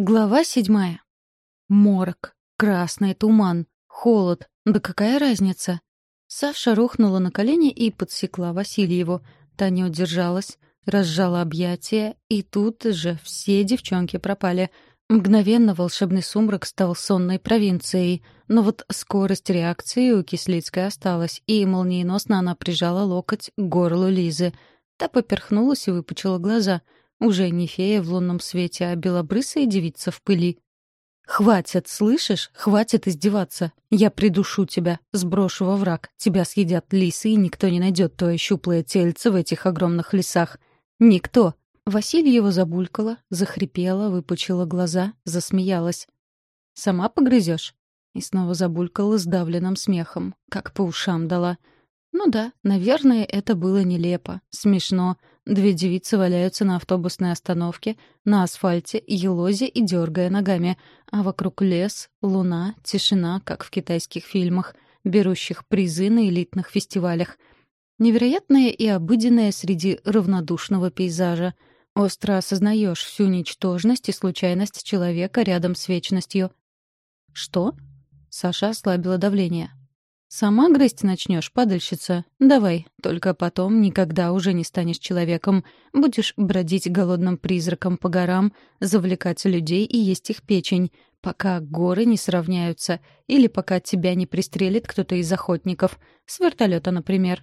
Глава седьмая. Морок, красный туман, холод. Да какая разница? Саша рухнула на колени и подсекла Васильеву. Та не удержалась, разжала объятия, и тут же все девчонки пропали. Мгновенно волшебный сумрак стал сонной провинцией, но вот скорость реакции у Кислицкой осталась, и молниеносно она прижала локоть к горлу Лизы. Та поперхнулась и выпучила глаза — уже не фея в лунном свете, а белобрысая девица в пыли. «Хватит, слышишь? Хватит издеваться. Я придушу тебя, сброшу во враг. Тебя съедят лисы, и никто не найдет твое щуплое тельце в этих огромных лесах. Никто!» Васильева забулькала, захрипела, выпучила глаза, засмеялась. «Сама погрызешь?» И снова забулькала сдавленным смехом, как по ушам дала. Ну да, наверное, это было нелепо, смешно, Две девицы валяются на автобусной остановке, на асфальте, елозе и дергая ногами, а вокруг лес, луна, тишина, как в китайских фильмах, берущих призы на элитных фестивалях. Невероятное и обыденное среди равнодушного пейзажа. Остро осознаешь всю ничтожность и случайность человека рядом с вечностью. «Что?» Саша ослабила давление. «Сама грызть начнешь, падальщица? Давай, только потом никогда уже не станешь человеком. Будешь бродить голодным призраком по горам, завлекать людей и есть их печень, пока горы не сравняются, или пока тебя не пристрелит кто-то из охотников, с вертолета, например».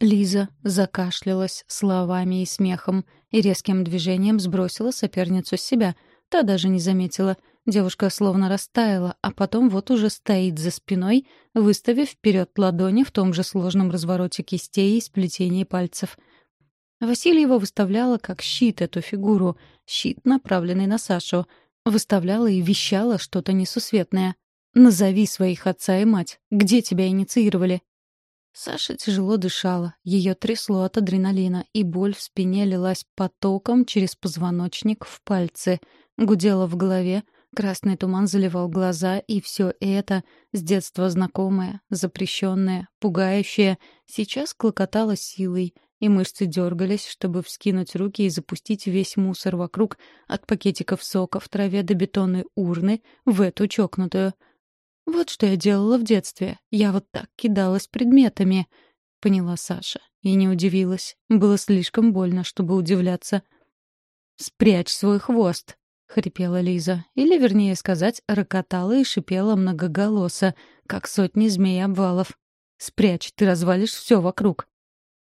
Лиза закашлялась словами и смехом и резким движением сбросила соперницу с себя. Та даже не заметила — Девушка словно растаяла, а потом вот уже стоит за спиной, выставив вперед ладони в том же сложном развороте кистей и сплетении пальцев. Васильева выставляла как щит эту фигуру, щит, направленный на Сашу. Выставляла и вещала что-то несусветное. «Назови своих отца и мать. Где тебя инициировали?» Саша тяжело дышала, ее трясло от адреналина, и боль в спине лилась потоком через позвоночник в пальцы, гудела в голове, Красный туман заливал глаза, и все это, с детства знакомое, запрещенное, пугающее, сейчас клокотало силой, и мышцы дергались, чтобы вскинуть руки и запустить весь мусор вокруг, от пакетиков сока в траве до бетонной урны, в эту чокнутую. «Вот что я делала в детстве. Я вот так кидалась предметами», — поняла Саша. И не удивилась. Было слишком больно, чтобы удивляться. «Спрячь свой хвост», — хрипела Лиза. Или, вернее сказать, рокотала и шипела многоголосо, как сотни змей-обвалов. «Спрячь, ты развалишь все вокруг».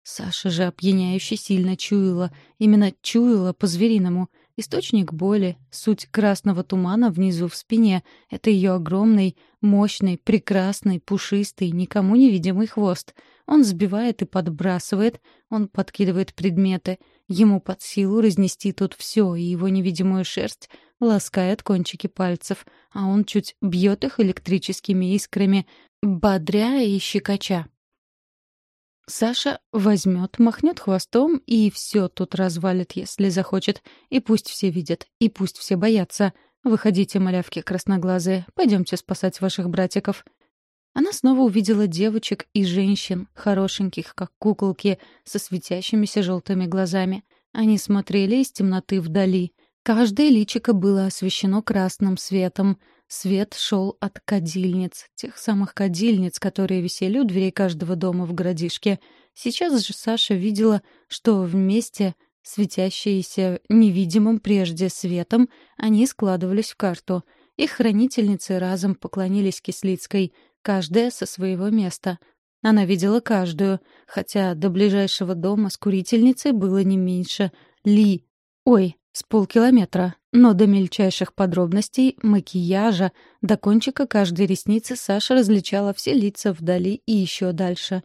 Саша же опьяняюще сильно чуяла, именно чуяла по-звериному. Источник боли, суть красного тумана внизу в спине — это ее огромный, мощный, прекрасный, пушистый, никому невидимый хвост. Он сбивает и подбрасывает, он подкидывает предметы — Ему под силу разнести тут все, и его невидимую шерсть ласкает кончики пальцев, а он чуть бьет их электрическими искрами, бодря и щекоча. Саша возьмет, махнет хвостом и все тут развалит, если захочет. И пусть все видят, и пусть все боятся. Выходите, малявки красноглазые, пойдемте спасать ваших братиков. Она снова увидела девочек и женщин, хорошеньких, как куколки, со светящимися желтыми глазами. Они смотрели из темноты вдали. Каждое личико было освещено красным светом. Свет шел от кадильниц, тех самых кадильниц, которые висели у дверей каждого дома в городишке. Сейчас же Саша видела, что вместе, светящиеся невидимым прежде светом, они складывались в карту. Их хранительницы разом поклонились Кислицкой — каждая со своего места. Она видела каждую, хотя до ближайшего дома с курительницей было не меньше. Ли. Ой, с полкилометра. Но до мельчайших подробностей, макияжа, до кончика каждой ресницы Саша различала все лица вдали и еще дальше.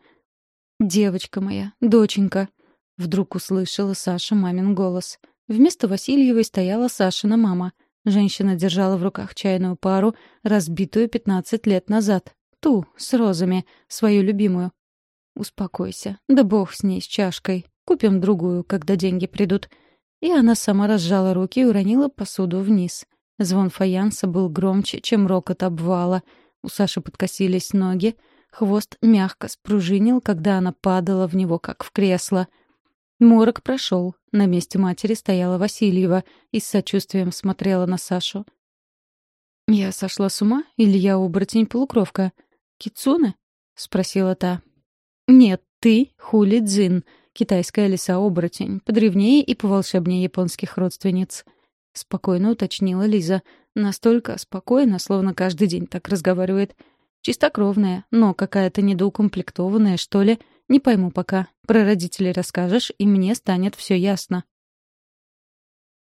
«Девочка моя, доченька!» Вдруг услышала Саша мамин голос. Вместо Васильевой стояла Сашина мама. Женщина держала в руках чайную пару, разбитую пятнадцать лет назад. Ту, с розами, свою любимую. Успокойся. Да бог с ней, с чашкой. Купим другую, когда деньги придут. И она сама разжала руки и уронила посуду вниз. Звон фаянса был громче, чем рокот обвала. У Саши подкосились ноги. Хвост мягко спружинил, когда она падала в него, как в кресло. Морок прошел. На месте матери стояла Васильева и с сочувствием смотрела на Сашу. «Я сошла с ума? Или я оборотень-полукровка? Кицуне?» — спросила та. «Нет, ты Хули Дзин, китайская лиса-оборотень, подревнее и поволшебнее японских родственниц», — спокойно уточнила Лиза. Настолько спокойно, словно каждый день так разговаривает. Чистокровная, но какая-то недоукомплектованная, что ли. Не пойму пока. Про родителей расскажешь, и мне станет все ясно.